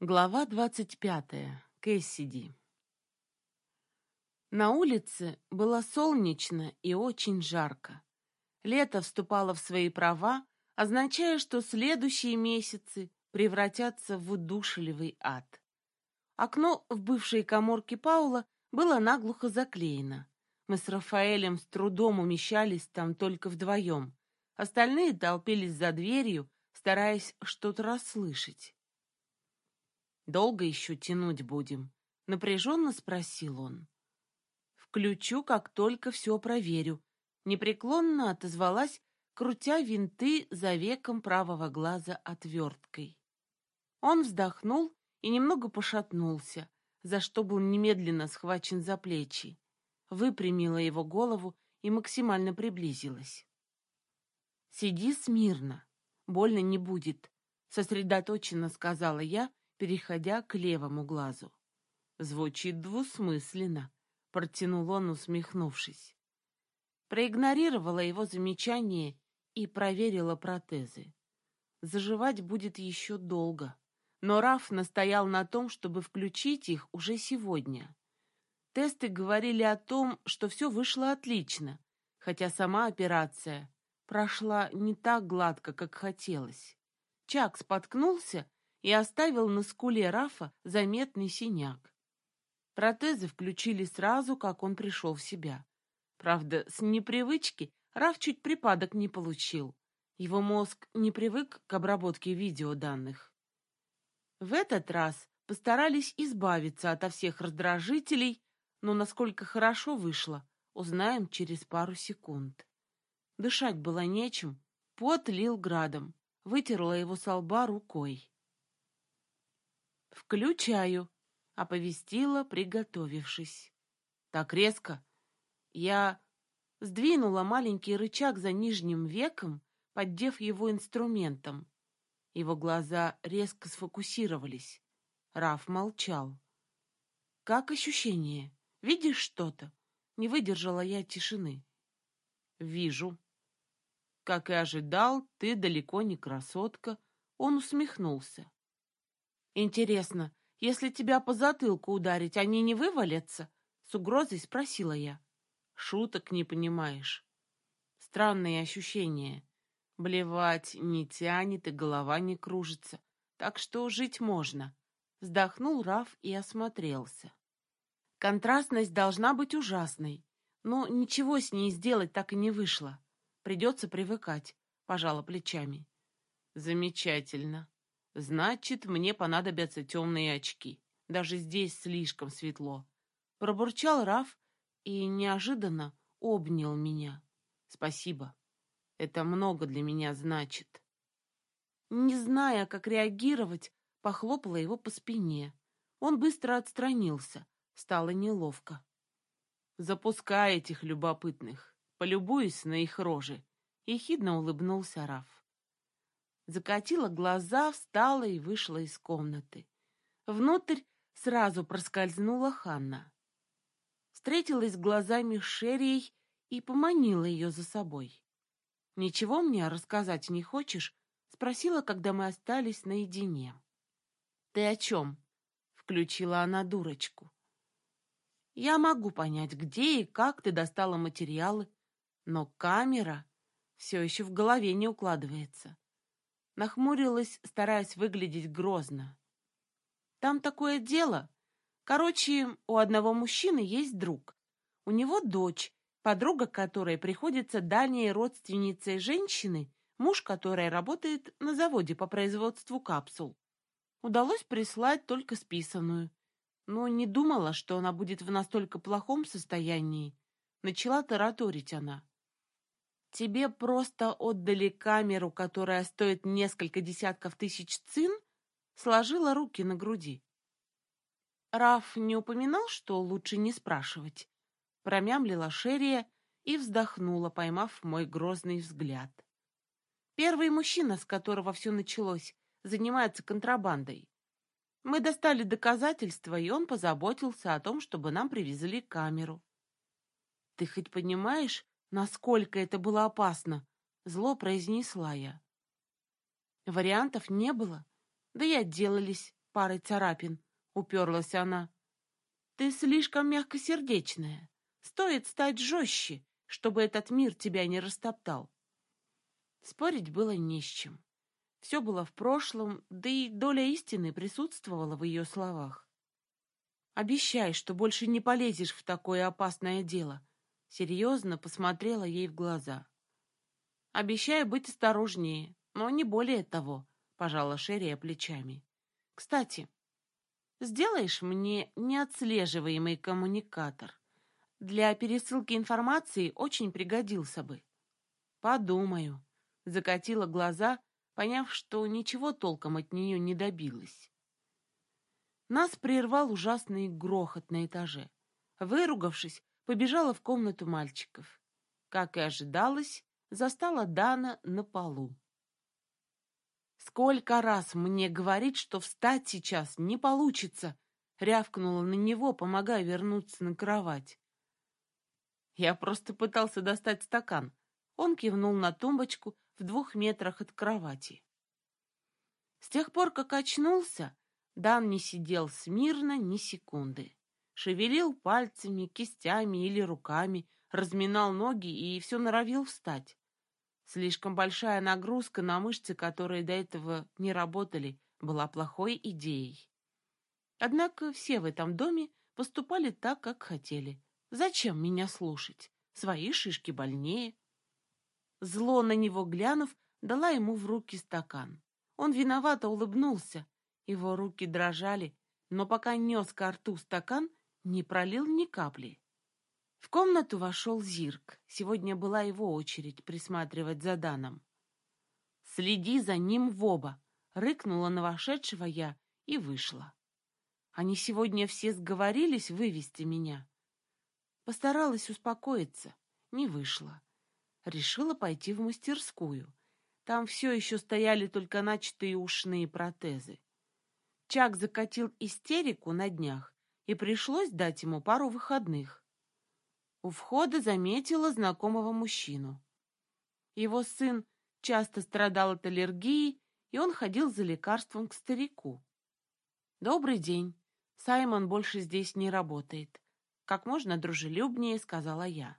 Глава двадцать пятая. Кэссиди. На улице было солнечно и очень жарко. Лето вступало в свои права, означая, что следующие месяцы превратятся в удушливый ад. Окно в бывшей коморке Паула было наглухо заклеено. Мы с Рафаэлем с трудом умещались там только вдвоем. Остальные толпились за дверью, стараясь что-то расслышать. «Долго еще тянуть будем?» — напряженно спросил он. «Включу, как только все проверю», — непреклонно отозвалась, крутя винты за веком правого глаза отверткой. Он вздохнул и немного пошатнулся, за что был немедленно схвачен за плечи. Выпрямила его голову и максимально приблизилась. «Сиди смирно, больно не будет», — сосредоточенно сказала я, переходя к левому глазу. Звучит двусмысленно, протянул он, усмехнувшись. Проигнорировала его замечание и проверила протезы. Заживать будет еще долго, но Раф настоял на том, чтобы включить их уже сегодня. Тесты говорили о том, что все вышло отлично, хотя сама операция прошла не так гладко, как хотелось. Чак споткнулся и оставил на скуле Рафа заметный синяк. Протезы включили сразу, как он пришел в себя. Правда, с непривычки Раф чуть припадок не получил. Его мозг не привык к обработке видеоданных. В этот раз постарались избавиться ото всех раздражителей, но насколько хорошо вышло, узнаем через пару секунд. Дышать было нечем, пот лил градом, вытерла его со лба рукой. «Включаю», — оповестила, приготовившись. Так резко. Я сдвинула маленький рычаг за нижним веком, поддев его инструментом. Его глаза резко сфокусировались. Раф молчал. «Как ощущение? Видишь что-то?» Не выдержала я тишины. «Вижу». «Как и ожидал, ты далеко не красотка». Он усмехнулся. «Интересно, если тебя по затылку ударить, они не вывалятся?» С угрозой спросила я. «Шуток не понимаешь. Странные ощущения. Блевать не тянет и голова не кружится. Так что жить можно». Вздохнул Раф и осмотрелся. Контрастность должна быть ужасной, но ничего с ней сделать так и не вышло. Придется привыкать, пожала плечами. Замечательно. Значит, мне понадобятся темные очки. Даже здесь слишком светло. Пробурчал Раф и неожиданно обнял меня. Спасибо. Это много для меня значит. Не зная, как реагировать, похлопала его по спине. Он быстро отстранился. Стало неловко. Запускай этих любопытных. Полюбуюсь на их рожи. Ехидно улыбнулся Раф закатила глаза, встала и вышла из комнаты. Внутрь сразу проскользнула Ханна. Встретилась глазами с Шеррией и поманила ее за собой. «Ничего мне рассказать не хочешь?» — спросила, когда мы остались наедине. «Ты о чем?» — включила она дурочку. «Я могу понять, где и как ты достала материалы, но камера все еще в голове не укладывается. Нахмурилась, стараясь выглядеть грозно. Там такое дело. Короче, у одного мужчины есть друг. У него дочь, подруга которой приходится дальней родственницей женщины, муж которой работает на заводе по производству капсул. Удалось прислать только списанную. Но не думала, что она будет в настолько плохом состоянии. Начала тараторить она. Тебе просто отдали камеру, которая стоит несколько десятков тысяч цин, сложила руки на груди. Раф не упоминал, что лучше не спрашивать. Промямлила Шерия и вздохнула, поймав мой грозный взгляд. Первый мужчина, с которого все началось, занимается контрабандой. Мы достали доказательства, и он позаботился о том, чтобы нам привезли камеру. Ты хоть понимаешь, насколько это было опасно, зло произнесла я. Вариантов не было, да и отделались парой царапин, уперлась она. Ты слишком мягкосердечная. Стоит стать жестче, чтобы этот мир тебя не растоптал. Спорить было не с чем. Все было в прошлом, да и доля истины присутствовала в ее словах. «Обещай, что больше не полезешь в такое опасное дело», — серьезно посмотрела ей в глаза. «Обещаю быть осторожнее, но не более того», — пожала Шерия плечами. «Кстати, сделаешь мне неотслеживаемый коммуникатор? Для пересылки информации очень пригодился бы». «Подумаю», — закатила глаза, поняв, что ничего толком от нее не добилась. Нас прервал ужасный грохот на этаже. Выругавшись, побежала в комнату мальчиков. Как и ожидалось, застала Дана на полу. «Сколько раз мне говорить, что встать сейчас не получится!» рявкнула на него, помогая вернуться на кровать. Я просто пытался достать стакан. Он кивнул на тумбочку в двух метрах от кровати. С тех пор, как очнулся, Дан не сидел смирно ни секунды. Шевелил пальцами, кистями или руками, разминал ноги и все норовил встать. Слишком большая нагрузка на мышцы, которые до этого не работали, была плохой идеей. Однако все в этом доме поступали так, как хотели. Зачем меня слушать? Свои шишки больнее. Зло на него глянув, дала ему в руки стакан. Он виновато улыбнулся. Его руки дрожали, но пока нес ко рту стакан, не пролил ни капли. В комнату вошел Зирк. Сегодня была его очередь присматривать за Даном. «Следи за ним в оба!» — рыкнула на вошедшего я и вышла. Они сегодня все сговорились вывести меня. Постаралась успокоиться, не вышло. Решила пойти в мастерскую. Там все еще стояли только начатые ушные протезы. Чак закатил истерику на днях, и пришлось дать ему пару выходных. У входа заметила знакомого мужчину. Его сын часто страдал от аллергии, и он ходил за лекарством к старику. «Добрый день. Саймон больше здесь не работает», — как можно дружелюбнее сказала я.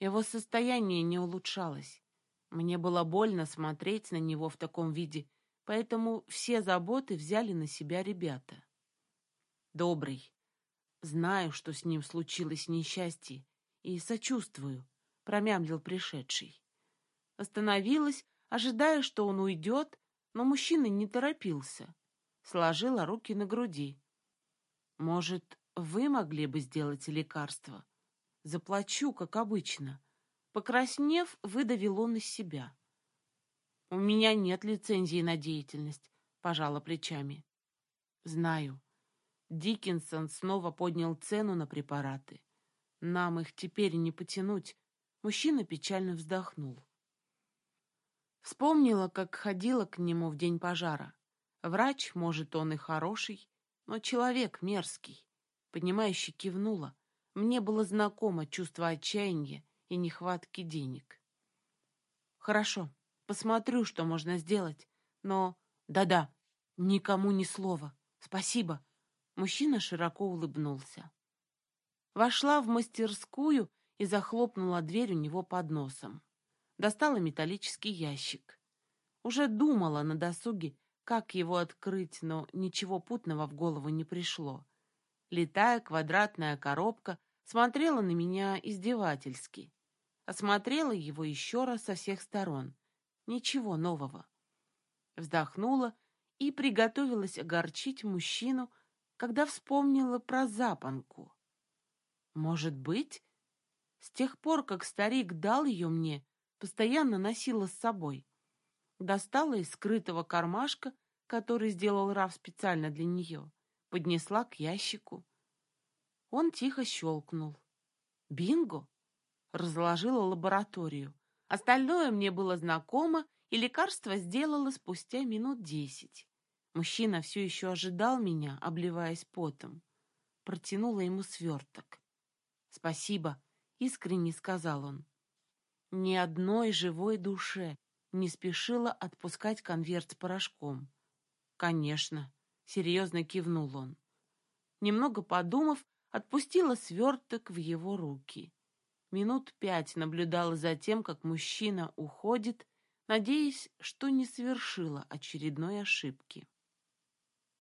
Его состояние не улучшалось. Мне было больно смотреть на него в таком виде, поэтому все заботы взяли на себя ребята. «Добрый. Знаю, что с ним случилось несчастье, и сочувствую, промямлил пришедший. Остановилась, ожидая, что он уйдет, но мужчина не торопился. Сложила руки на груди. Может, вы могли бы сделать лекарство? Заплачу, как обычно. Покраснев, выдавил он из себя. У меня нет лицензии на деятельность, пожала плечами. Знаю, Диккенсон снова поднял цену на препараты. Нам их теперь не потянуть. Мужчина печально вздохнул. Вспомнила, как ходила к нему в день пожара. Врач, может, он и хороший, но человек мерзкий. Понимающе кивнула. Мне было знакомо чувство отчаяния и нехватки денег. Хорошо, посмотрю, что можно сделать, но... Да-да, никому ни слова. Спасибо. Мужчина широко улыбнулся. Вошла в мастерскую и захлопнула дверь у него под носом. Достала металлический ящик. Уже думала на досуге, как его открыть, но ничего путного в голову не пришло. Летая квадратная коробка смотрела на меня издевательски. Осмотрела его еще раз со всех сторон. Ничего нового. Вздохнула и приготовилась огорчить мужчину, когда вспомнила про запонку. Может быть, с тех пор, как старик дал ее мне, постоянно носила с собой. Достала из скрытого кармашка, который сделал Раф специально для нее, поднесла к ящику. Он тихо щелкнул. Бинго! Разложила лабораторию. Остальное мне было знакомо, и лекарство сделала спустя минут десять. Мужчина все еще ожидал меня, обливаясь потом. Протянула ему сверток. «Спасибо», — искренне сказал он. Ни одной живой душе не спешила отпускать конверт с порошком. «Конечно», — серьезно кивнул он. Немного подумав, отпустила сверток в его руки. Минут пять наблюдала за тем, как мужчина уходит, надеясь, что не совершила очередной ошибки.